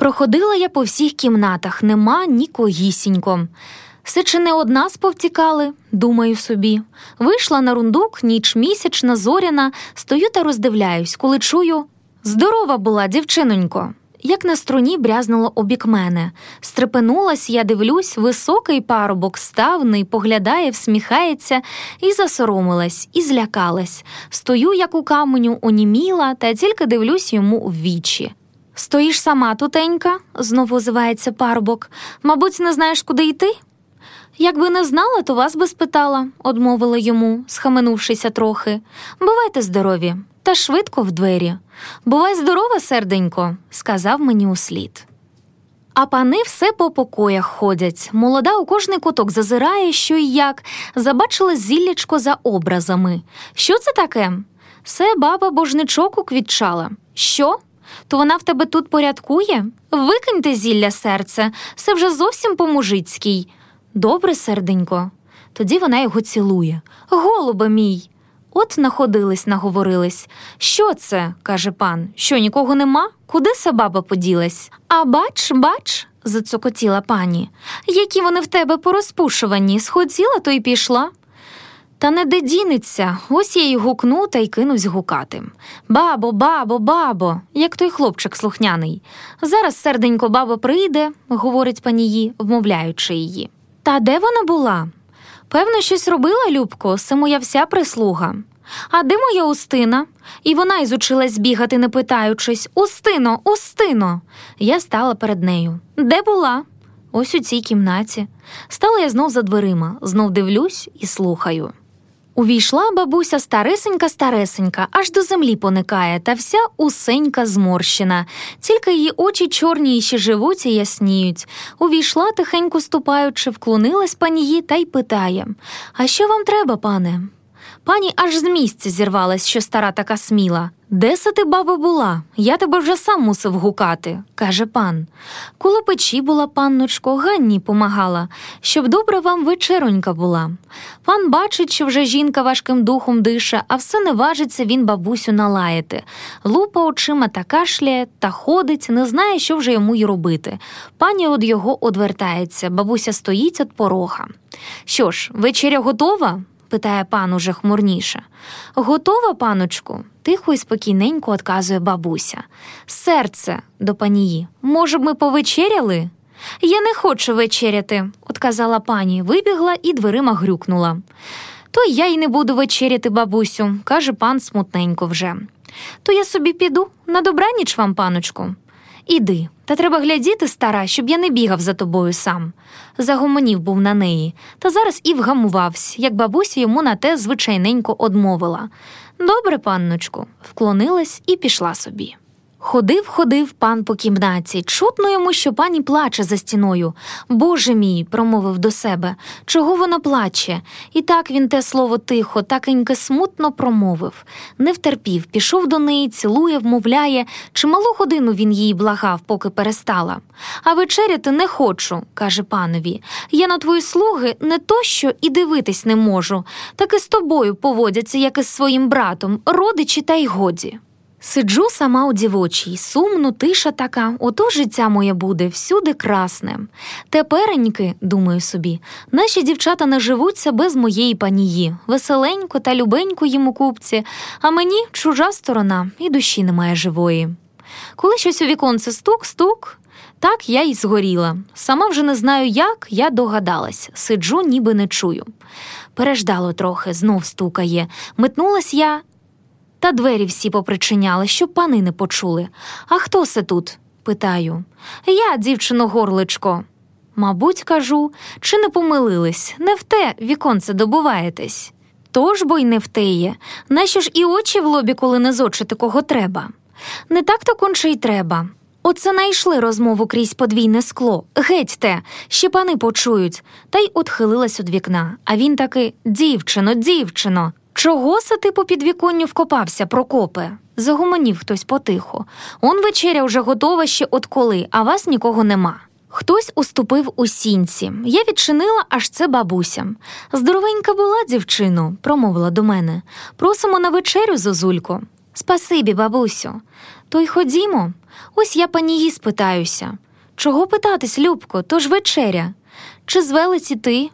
Проходила я по всіх кімнатах, нема нікогісінько. Все чи не одна сповтікали, думаю собі. Вийшла на рундук, ніч місячна, зоряна, стою та роздивляюсь, коли чую здорова була, дівчинонько. Як на струні брязнуло обік мене. Стрепенулась, я дивлюсь, високий парубок ставний, поглядає, всміхається, і засоромилась, і злякалась. Стою, як у каменю, оніміла, та тільки дивлюсь йому в вічі. Стоїш сама, тутенька, знову озивається парубок. Мабуть, не знаєш, куди йти? Якби не знала, то вас би спитала, одмовила йому, схаменувшися трохи. Бувайте здорові, та швидко в двері. Бувай здорова, серденько, сказав мені услід. А пани все по покоях ходять. Молода у кожний куток зазирає, що й як, забачила зіллячко за образами. Що це таке? Це баба божничок уквітчала. Що? То вона в тебе тут порядкує? Викиньте зілля серце, це вже зовсім по-мужицькій. Добре, серденько. Тоді вона його цілує. Голубе мій. От находились, наговорились. Що це? каже пан. Що нікого нема? Куди са баба поділась? А бач, бач, зацокотіла пані. Які вони в тебе порозпушувані, сходіла, то й пішла. Та не де дінеться, ось я й гукну та й кинусь гукати. Бабо, бабо, бабо, як той хлопчик слухняний. Зараз серденько баба прийде, говорить панії, вмовляючи її. Та де вона була? Певно, щось робила Любко, це моя вся прислуга. А де моя Устина? І вона й зучилась бігати, не питаючись Устино, Устино. Я стала перед нею. Де була? Ось у цій кімнаті. Стала я знов за дверима, знов дивлюсь і слухаю. Увійшла бабуся старесенька старесенька, аж до землі поникає, та вся усенька зморщена, тільки її очі чорні і ще живуть і ясніють. Увійшла, тихенько ступаючи, вклонилась пані та й питає А що вам треба, пане? Пані аж з місця зірвалась, що стара така сміла. Де се ти, баба, була? Я тебе вже сам мусив гукати, каже пан. Коло печі була панночко, Ганні помагала, щоб добра вам вечеронька була. Пан бачить, що вже жінка важким духом дише, а все не важиться він бабусю налаяти. Лупа очима та кашляє, та ходить, не знає, що вже йому й робити. Пані од його одвертається, бабуся стоїть від порога. Що ж, вечеря готова? Питає пан уже хмурніше. Готова, паночку? тихо і спокійненько отказує бабуся. Серце до панії. Може б, ми повечеряли? Я не хочу вечеряти, отказала пані, вибігла і дверима грюкнула. То я й не буду вечеряти, бабусю, каже пан смутненько вже. То я собі піду на добраніч вам, паночку. Іди, та треба глядіти, стара, щоб я не бігав за тобою сам. Загомонів був на неї, та зараз і вгамувався, як бабуся йому на те звичайненько одмовила. Добре, панночку, вклонилась і пішла собі. Ходив, ходив пан по кімнаті. Чутно йому, що пані плаче за стіною. Боже мій, промовив до себе, чого вона плаче? І так він те слово тихо, такеньке смутно промовив. Не втерпів, пішов до неї, цілує, вмовляє. Чималу годину він її благав, поки перестала. А вечеряти не хочу, каже панові. Я на твої слуги не то що і дивитись не можу, так і з тобою поводяться, як і з своїм братом, родичі та й годі. Сиджу сама у дівочій, сумно, тиша така, ото життя моє буде всюди красне. Тепереньки, думаю собі, наші дівчата наживуться без моєї панії, веселенько та любенько їм у купці, а мені чужа сторона і душі немає живої. Коли щось у віконце стук-стук, так я й згоріла. Сама вже не знаю, як я догадалась, сиджу, ніби не чую. Переждало трохи, знов стукає. Метнулась я та двері всі попричиняли, щоб пани не почули. А хто се тут? питаю. Я, дівчино, горличко. Мабуть, кажу, чи не помилились, не в те віконце добуваєтесь. Тож бо й не в те. Нащо ж і очі в лобі, коли не зочити кого треба? Не так то конче й треба. Оце найшли розмову крізь подвійне скло. Геть те, ще пани почують, та й отхилилась від вікна. А він таки дівчино, дівчино. Чого се ти по підвіконню вкопався, Прокопе? Загуманів хтось потихо. Он вечеря вже готова ще от коли, а вас нікого нема. Хтось уступив у сінці. Я відчинила, аж це бабуся. Здоровенька була, дівчино, промовила до мене. Просимо на вечерю, зозулько. Спасибі, бабусю. То й ходімо. Ось я панії спитаюся. Чого питатись, Любко, то ж вечеря? Чи з велиці ти,